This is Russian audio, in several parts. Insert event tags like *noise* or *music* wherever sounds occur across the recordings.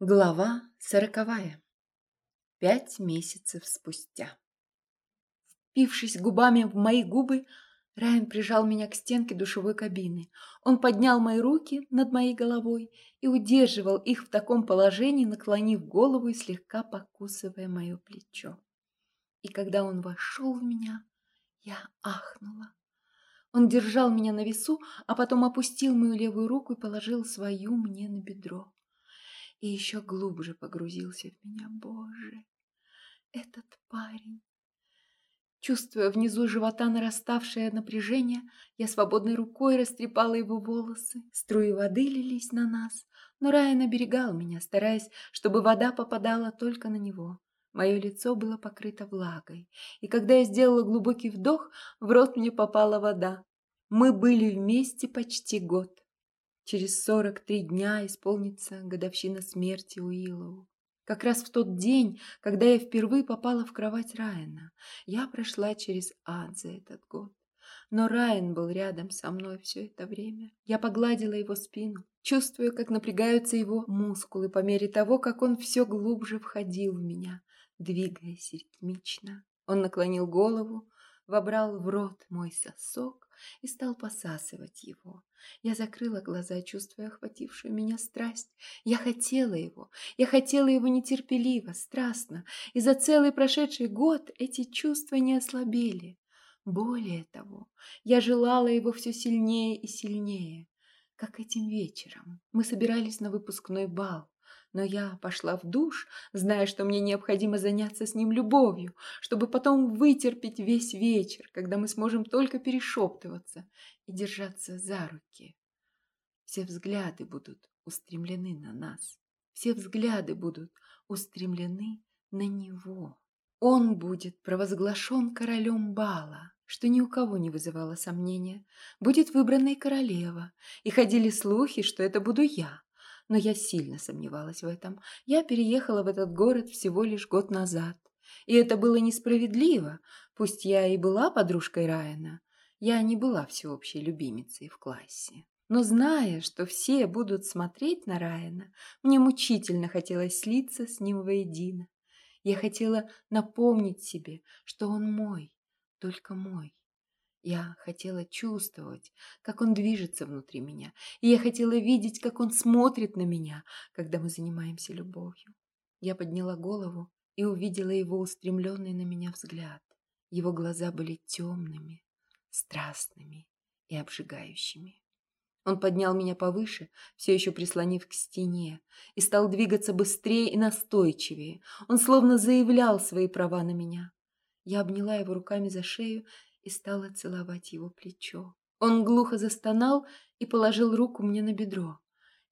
Глава сороковая. Пять месяцев спустя. Впившись губами в мои губы, Райан прижал меня к стенке душевой кабины. Он поднял мои руки над моей головой и удерживал их в таком положении, наклонив голову и слегка покусывая мое плечо. И когда он вошел в меня, я ахнула. Он держал меня на весу, а потом опустил мою левую руку и положил свою мне на бедро и еще глубже погрузился в меня. Боже, этот парень! Чувствуя внизу живота нараставшее напряжение, я свободной рукой растрепала его волосы. Струи воды лились на нас, но Райан оберегал меня, стараясь, чтобы вода попадала только на него. Мое лицо было покрыто влагой, и когда я сделала глубокий вдох, в рот мне попала вода. Мы были вместе почти год. Через сорок три дня исполнится годовщина смерти Уиллоу. Как раз в тот день, когда я впервые попала в кровать Райана, я прошла через ад за этот год. Но Райан был рядом со мной все это время. Я погладила его спину, чувствуя, как напрягаются его мускулы по мере того, как он все глубже входил в меня, двигаясь ритмично. Он наклонил голову, вобрал в рот мой сосок, и стал посасывать его. Я закрыла глаза, чувствуя охватившую меня страсть. Я хотела его, я хотела его нетерпеливо, страстно, и за целый прошедший год эти чувства не ослабели. Более того, я желала его все сильнее и сильнее, как этим вечером. Мы собирались на выпускной бал но я пошла в душ, зная, что мне необходимо заняться с ним любовью, чтобы потом вытерпеть весь вечер, когда мы сможем только перешептываться и держаться за руки. Все взгляды будут устремлены на нас, все взгляды будут устремлены на него. Он будет провозглашен королем бала, что ни у кого не вызывало сомнения. Будет выбрана и королева, и ходили слухи, что это буду я но я сильно сомневалась в этом. Я переехала в этот город всего лишь год назад. И это было несправедливо, пусть я и была подружкой Райана. Я не была всеобщей любимицей в классе. Но зная, что все будут смотреть на Райана, мне мучительно хотелось слиться с ним воедино. Я хотела напомнить себе, что он мой, только мой. Я хотела чувствовать, как он движется внутри меня, и я хотела видеть, как он смотрит на меня, когда мы занимаемся любовью. Я подняла голову и увидела его устремленный на меня взгляд. Его глаза были темными, страстными и обжигающими. Он поднял меня повыше, все еще прислонив к стене, и стал двигаться быстрее и настойчивее. Он словно заявлял свои права на меня. Я обняла его руками за шею и стала целовать его плечо. Он глухо застонал и положил руку мне на бедро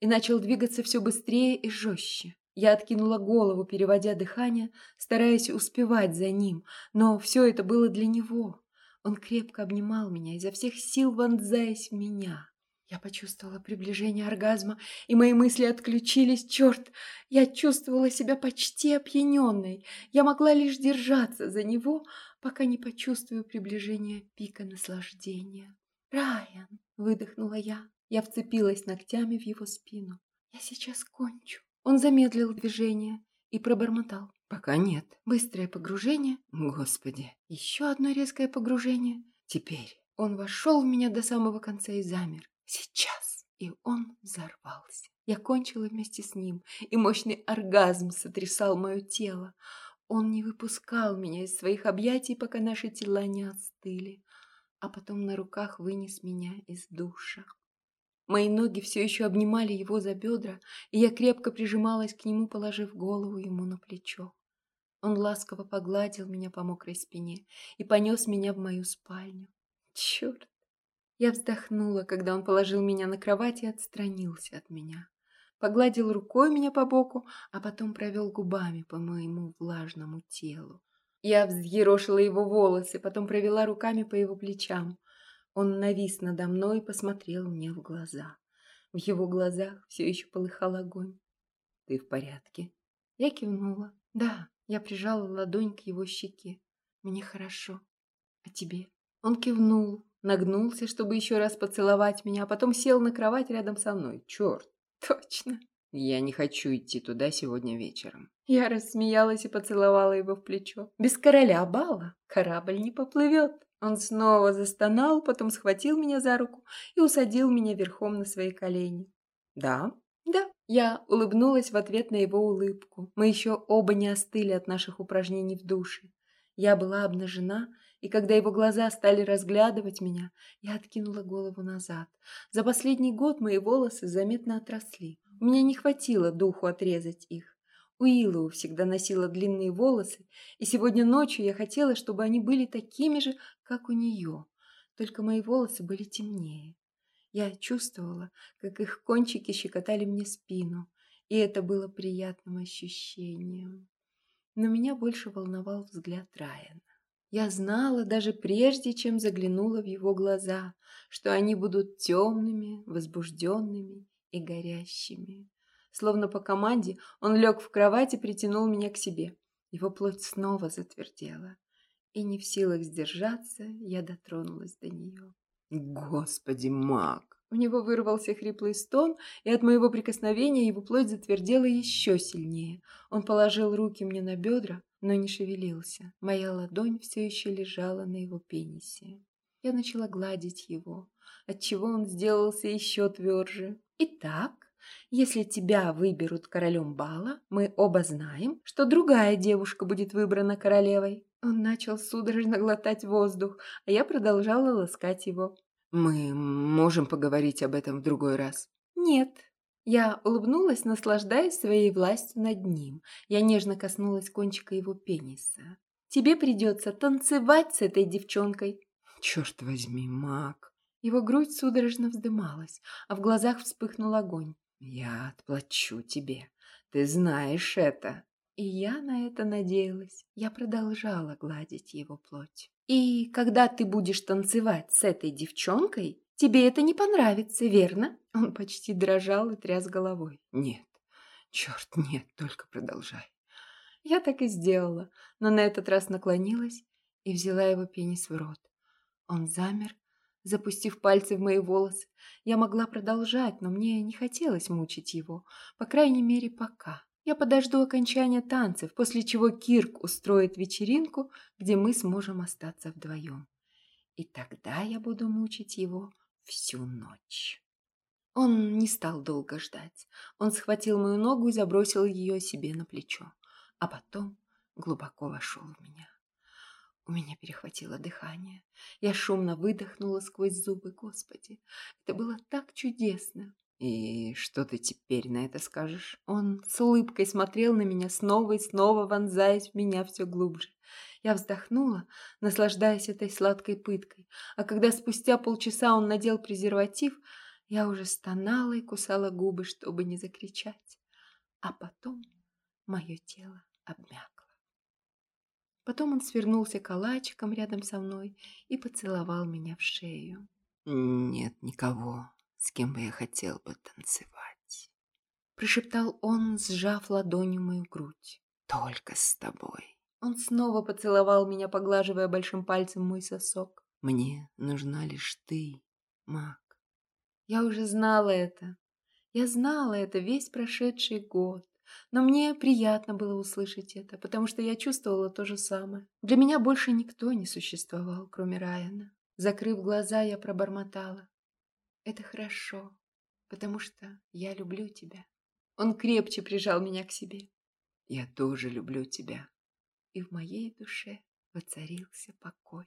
и начал двигаться все быстрее и жестче. Я откинула голову, переводя дыхание, стараясь успевать за ним, но все это было для него. Он крепко обнимал меня, изо всех сил вонзаясь в меня. Я почувствовала приближение оргазма, и мои мысли отключились. Черт, я чувствовала себя почти опьяненной. Я могла лишь держаться за него, пока не почувствую приближение пика наслаждения. «Райан!» — выдохнула я. Я вцепилась ногтями в его спину. «Я сейчас кончу». Он замедлил движение и пробормотал. «Пока нет. Быстрое погружение. Господи. Еще одно резкое погружение. Теперь». Он вошел в меня до самого конца и замер. «Сейчас». И он взорвался. Я кончила вместе с ним, и мощный оргазм сотрясал мое тело. Он не выпускал меня из своих объятий, пока наши тела не остыли, а потом на руках вынес меня из душа. Мои ноги все еще обнимали его за бедра, и я крепко прижималась к нему, положив голову ему на плечо. Он ласково погладил меня по мокрой спине и понес меня в мою спальню. Черт! Я вздохнула, когда он положил меня на кровать и отстранился от меня погладил рукой меня по боку, а потом провел губами по моему влажному телу. Я взъерошила его волосы, потом провела руками по его плечам. Он навис надо мной и посмотрел мне в глаза. В его глазах все еще полыхал огонь. «Ты в порядке?» Я кивнула. «Да». Я прижала ладонь к его щеке. «Мне хорошо. А тебе?» Он кивнул, нагнулся, чтобы еще раз поцеловать меня, а потом сел на кровать рядом со мной. «Черт! *laughs* Точно. Я не хочу идти туда сегодня вечером. Я рассмеялась и поцеловала его в плечо. Без короля бала корабль не поплывет. Он снова застонал, потом схватил меня за руку и усадил меня верхом на свои колени. Да? Да. Я улыбнулась в ответ на его улыбку. Мы еще оба не остыли от наших упражнений в душе. Я была обнажена, и когда его глаза стали разглядывать меня, я откинула голову назад. За последний год мои волосы заметно отросли. У меня не хватило духу отрезать их. Уиллоу всегда носила длинные волосы, и сегодня ночью я хотела, чтобы они были такими же, как у нее. Только мои волосы были темнее. Я чувствовала, как их кончики щекотали мне спину, и это было приятным ощущением. Но меня больше волновал взгляд Райана. Я знала даже прежде, чем заглянула в его глаза, что они будут темными, возбужденными и горящими. Словно по команде он лег в кровать и притянул меня к себе. Его плоть снова затвердела. И не в силах сдержаться, я дотронулась до нее. Господи, маг! У него вырвался хриплый стон, и от моего прикосновения его плоть затвердела еще сильнее. Он положил руки мне на бедра, но не шевелился. Моя ладонь все еще лежала на его пенисе. Я начала гладить его, отчего он сделался еще тверже. Итак, если тебя выберут королем бала, мы оба знаем, что другая девушка будет выбрана королевой. Он начал судорожно глотать воздух, а я продолжала ласкать его. Мы можем поговорить об этом в другой раз. Нет. Я улыбнулась, наслаждаясь своей властью над ним. Я нежно коснулась кончика его пениса. Тебе придется танцевать с этой девчонкой. Черт возьми, маг. Его грудь судорожно вздымалась, а в глазах вспыхнул огонь. Я отплачу тебе. Ты знаешь это. И я на это надеялась. Я продолжала гладить его плоть. И когда ты будешь танцевать с этой девчонкой, тебе это не понравится, верно? Он почти дрожал и тряс головой. Нет, черт, нет, только продолжай. Я так и сделала, но на этот раз наклонилась и взяла его пенис в рот. Он замер, запустив пальцы в мои волосы. Я могла продолжать, но мне не хотелось мучить его, по крайней мере, пока. Я подожду окончания танцев, после чего Кирк устроит вечеринку, где мы сможем остаться вдвоем. И тогда я буду мучить его всю ночь. Он не стал долго ждать. Он схватил мою ногу и забросил ее себе на плечо, а потом глубоко вошел в меня. У меня перехватило дыхание. Я шумно выдохнула сквозь зубы. Господи, это было так чудесно. «И что ты теперь на это скажешь?» Он с улыбкой смотрел на меня снова и снова, вонзаясь в меня все глубже. Я вздохнула, наслаждаясь этой сладкой пыткой, а когда спустя полчаса он надел презерватив, я уже стонала и кусала губы, чтобы не закричать. А потом мое тело обмякло. Потом он свернулся калачиком рядом со мной и поцеловал меня в шею. «Нет никого, с кем бы я хотел бы танцевать», — прошептал он, сжав ладонью мою грудь. «Только с тобой». Он снова поцеловал меня, поглаживая большим пальцем мой сосок. «Мне нужна лишь ты, Мак». Я уже знала это. Я знала это весь прошедший год. Но мне приятно было услышать это, потому что я чувствовала то же самое. Для меня больше никто не существовал, кроме Райана. Закрыв глаза, я пробормотала. Это хорошо, потому что я люблю тебя. Он крепче прижал меня к себе. Я тоже люблю тебя. И в моей душе воцарился покой.